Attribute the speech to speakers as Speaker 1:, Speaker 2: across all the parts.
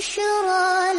Speaker 1: بشرى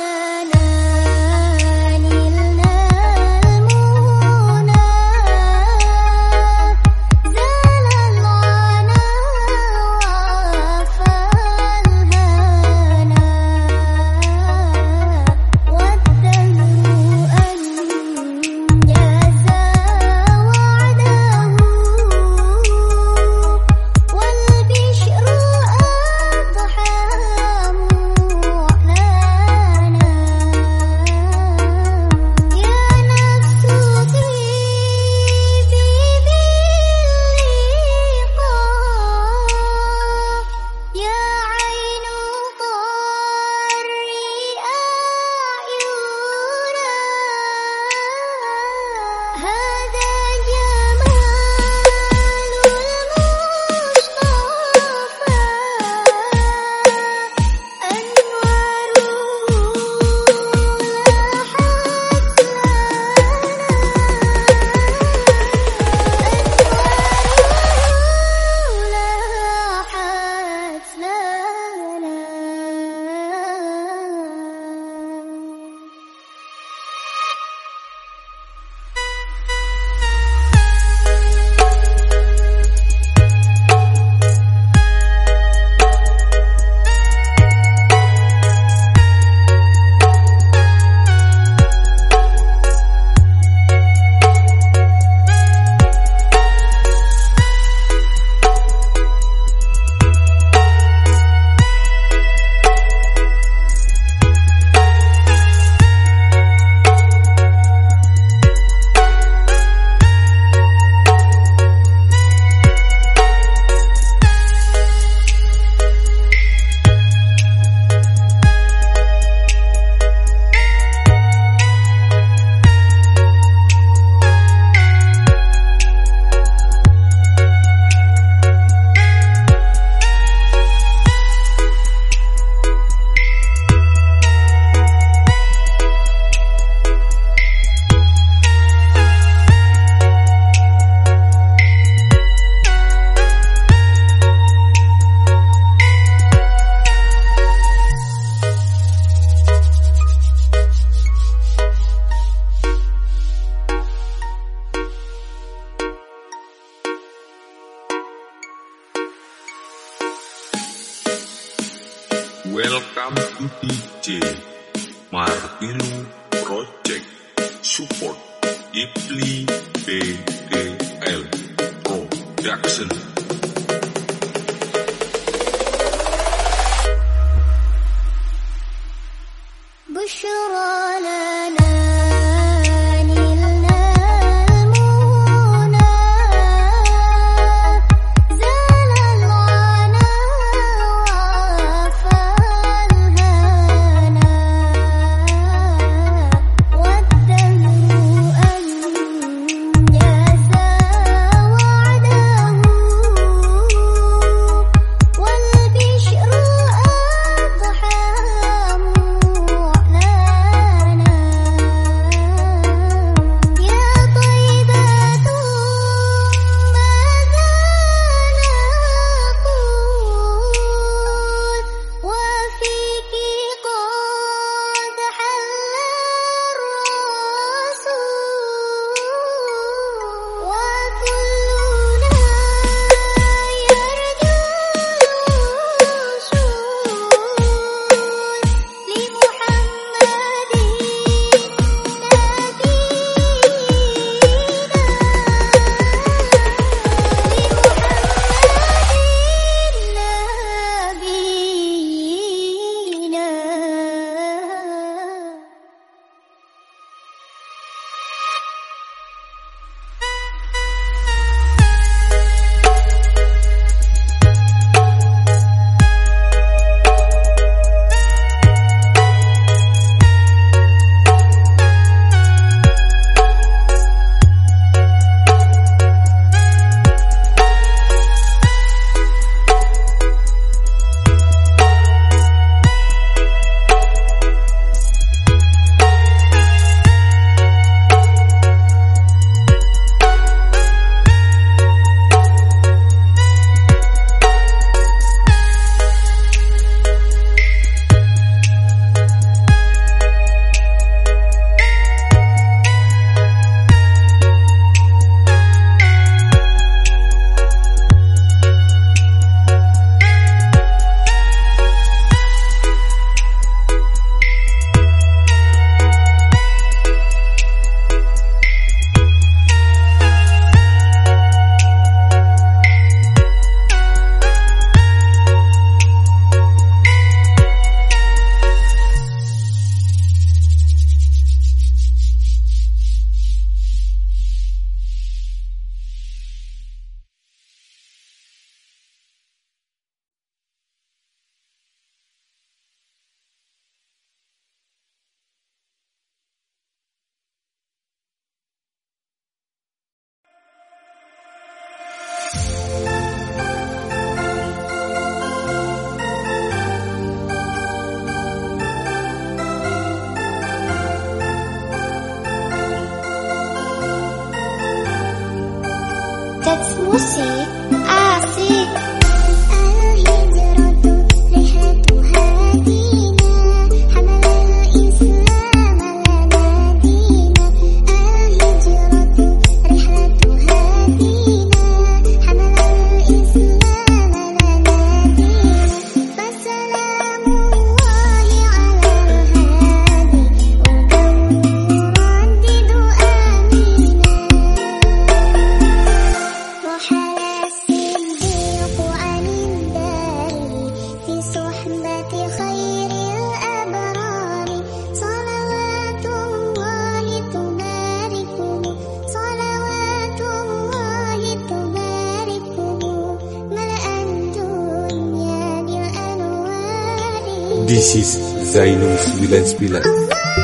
Speaker 2: This is Zainul 99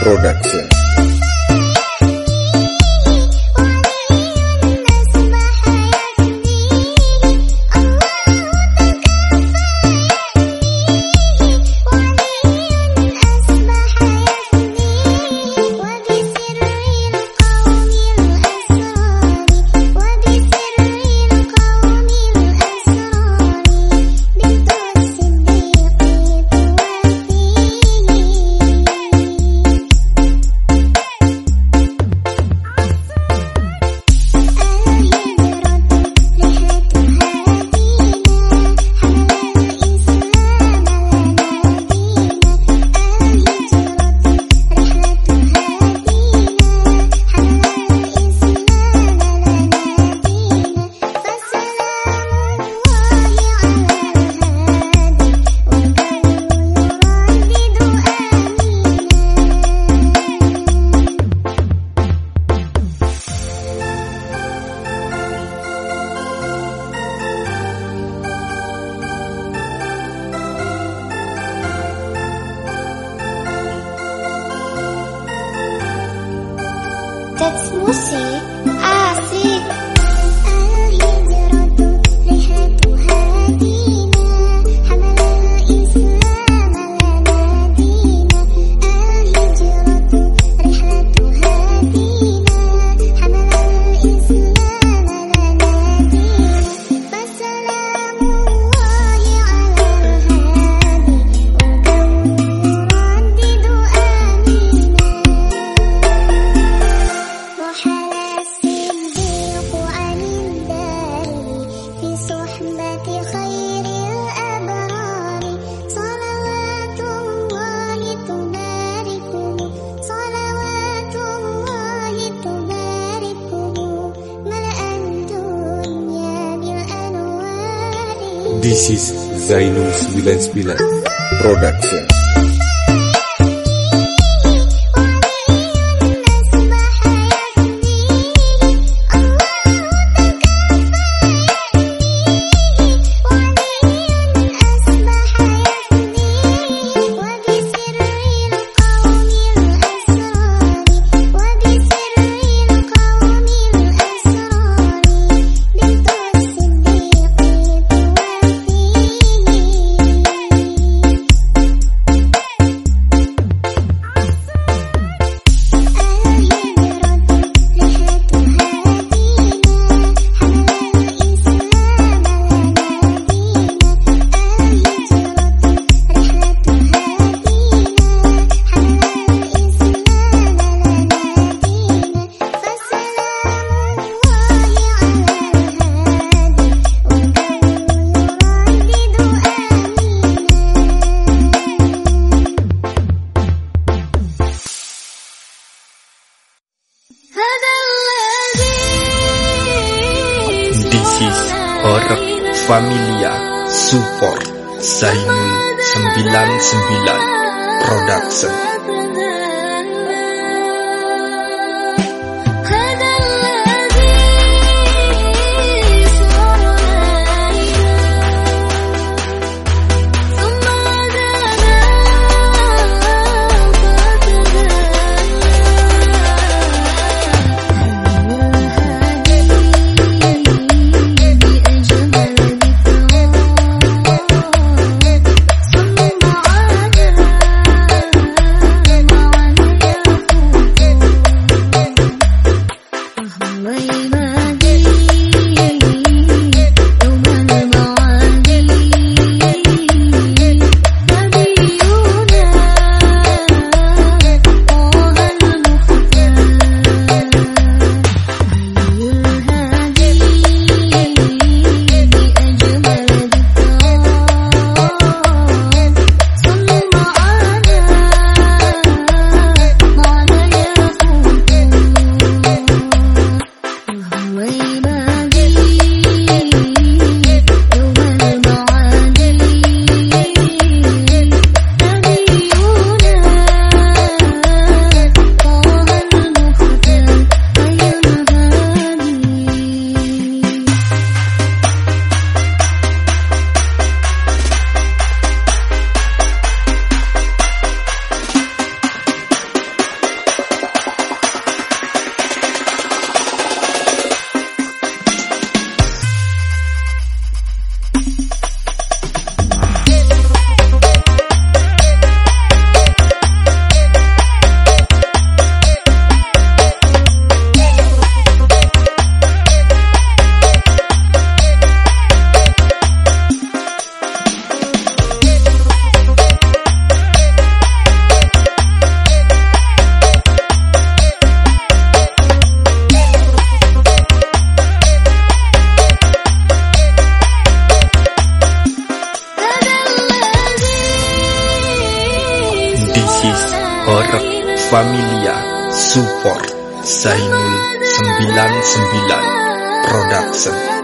Speaker 2: Production Zainul 99 Production 99 Production
Speaker 1: Familia Support Zainul 99 Production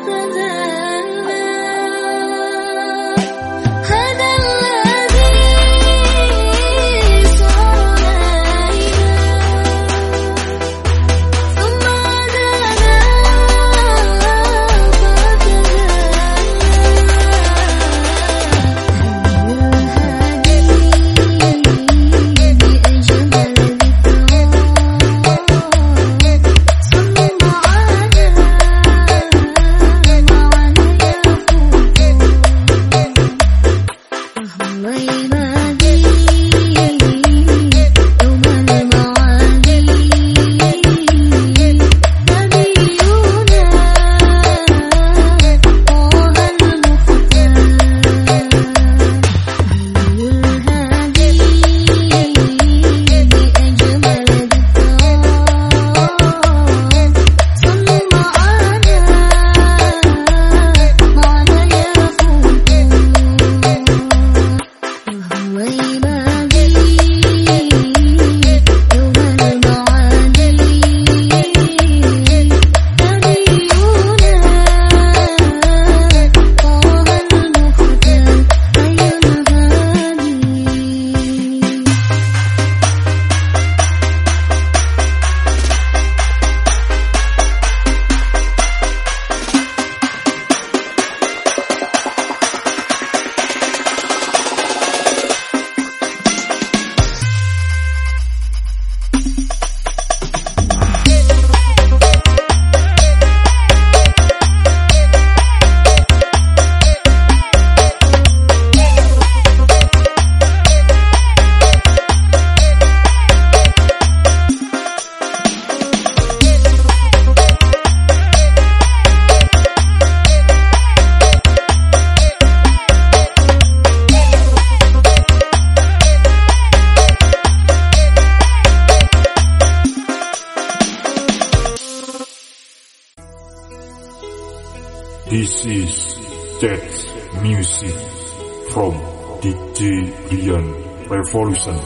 Speaker 3: Folsom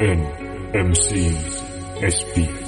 Speaker 3: en MC
Speaker 1: Speak.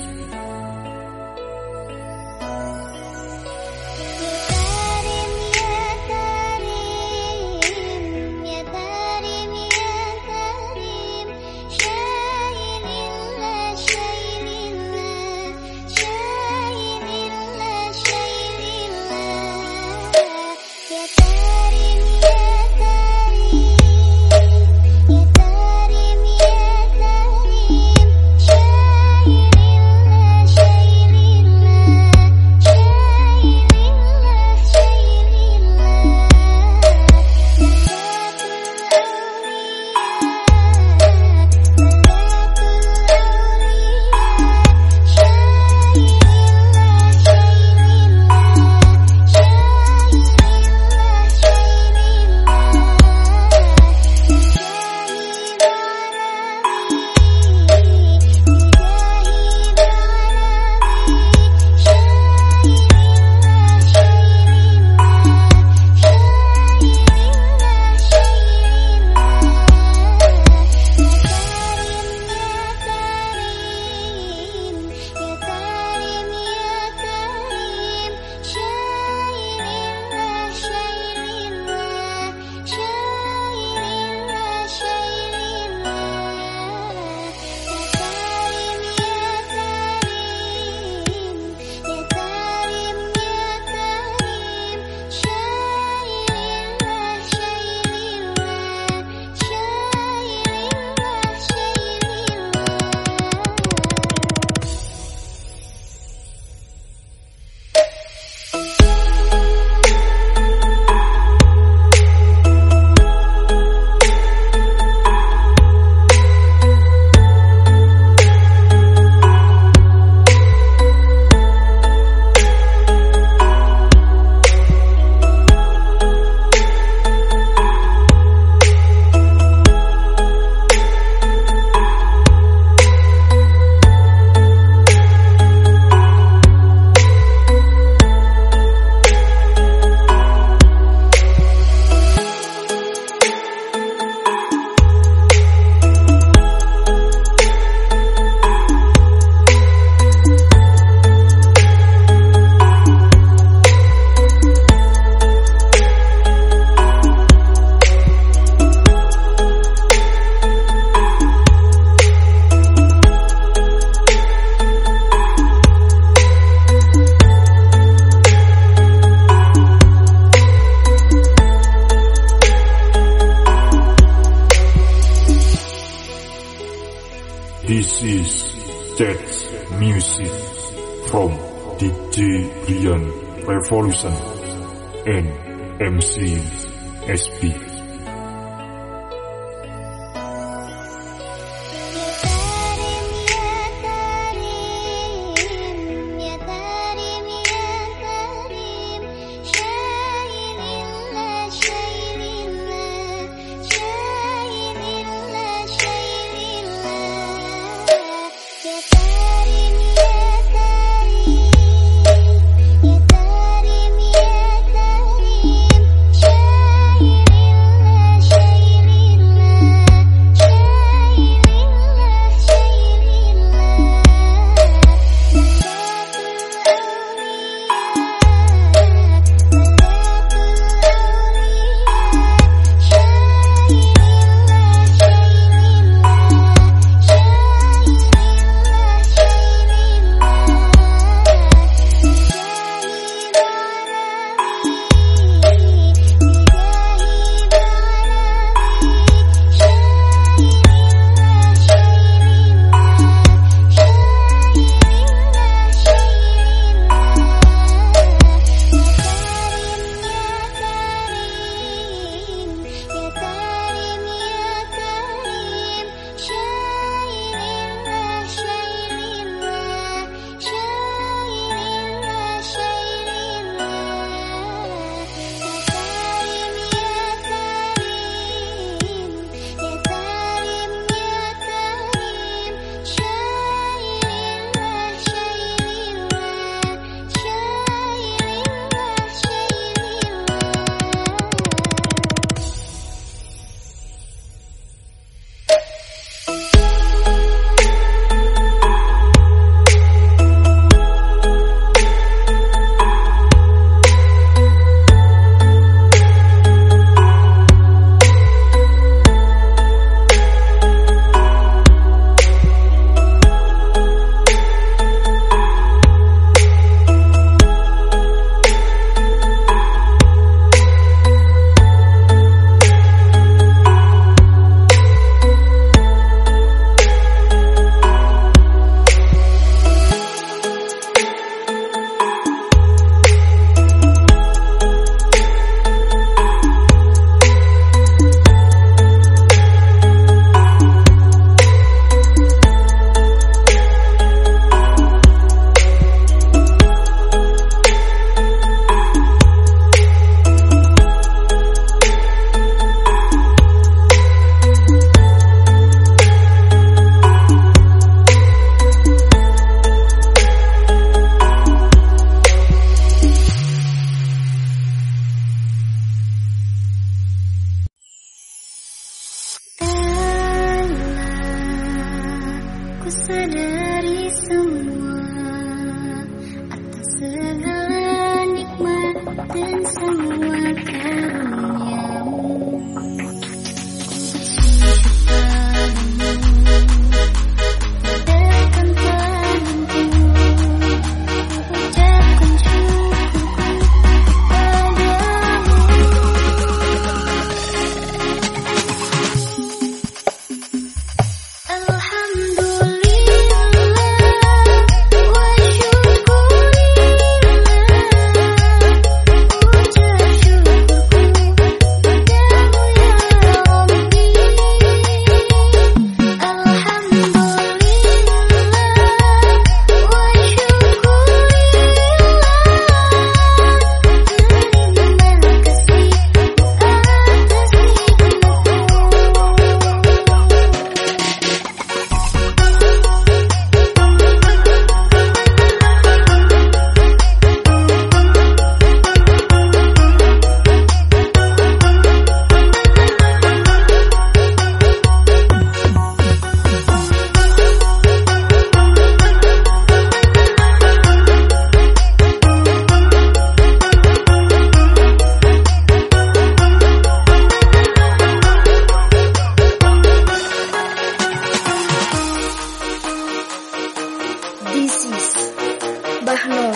Speaker 1: Bahno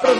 Speaker 1: Pro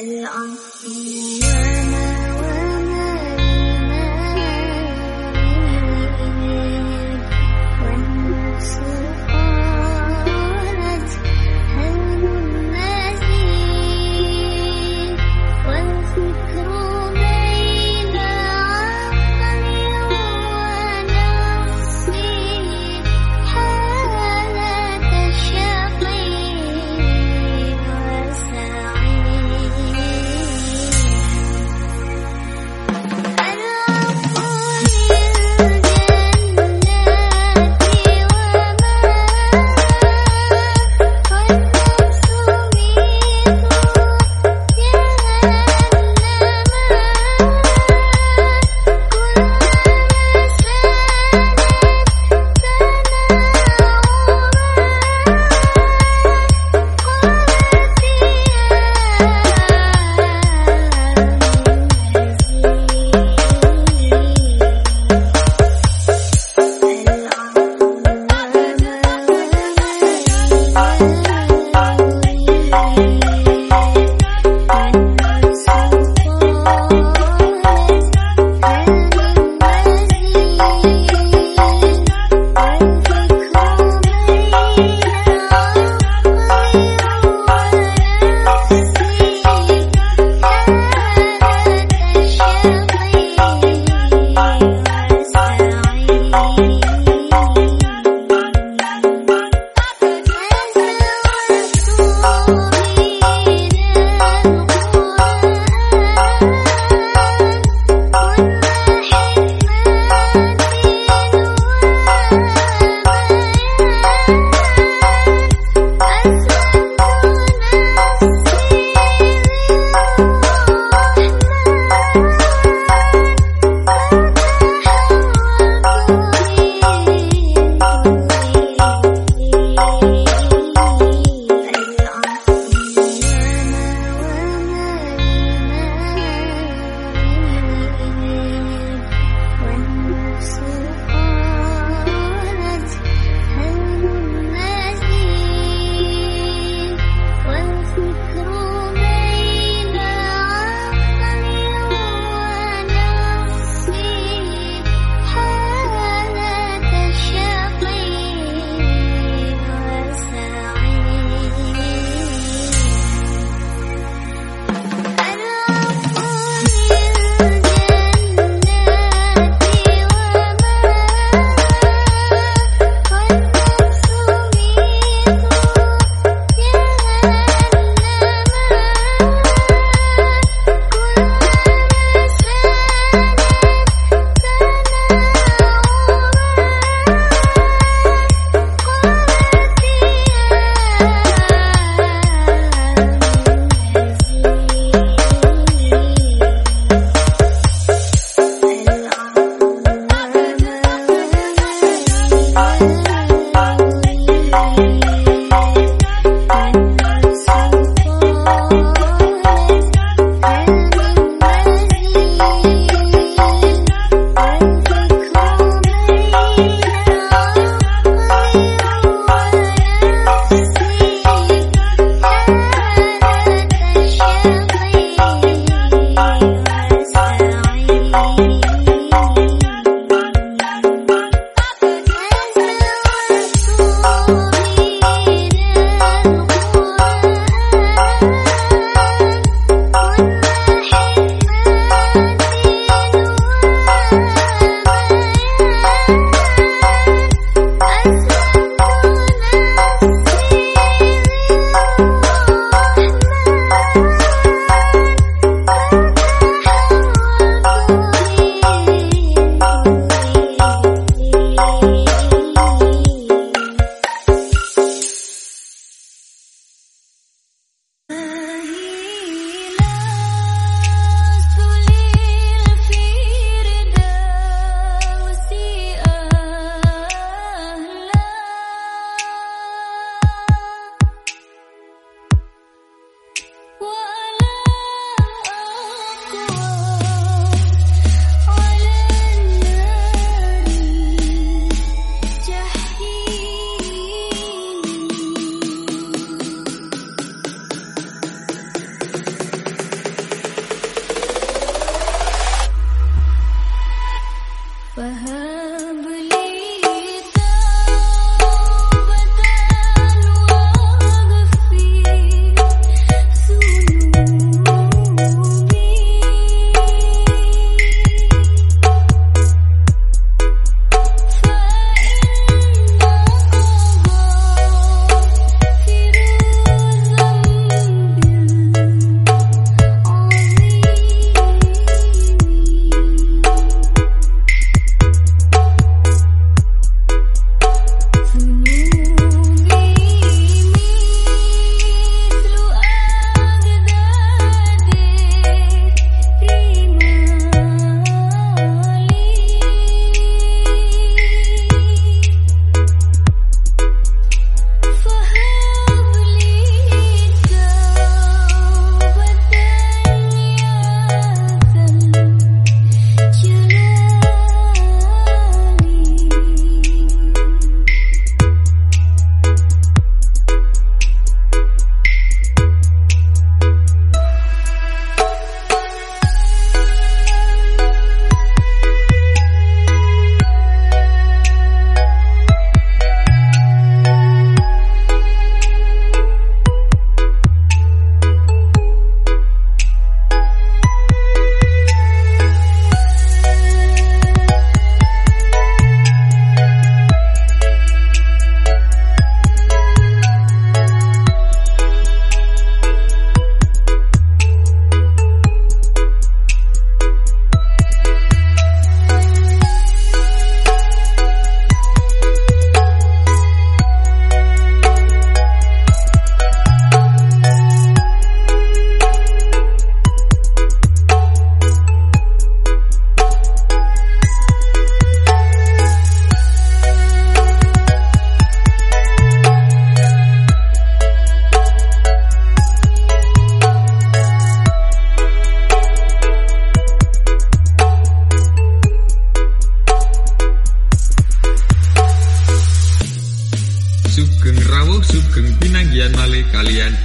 Speaker 1: ai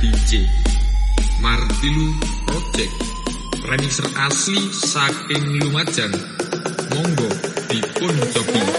Speaker 1: DJ Martilu Project. Remixer asli saking Lumajang. Monggo dipun cobi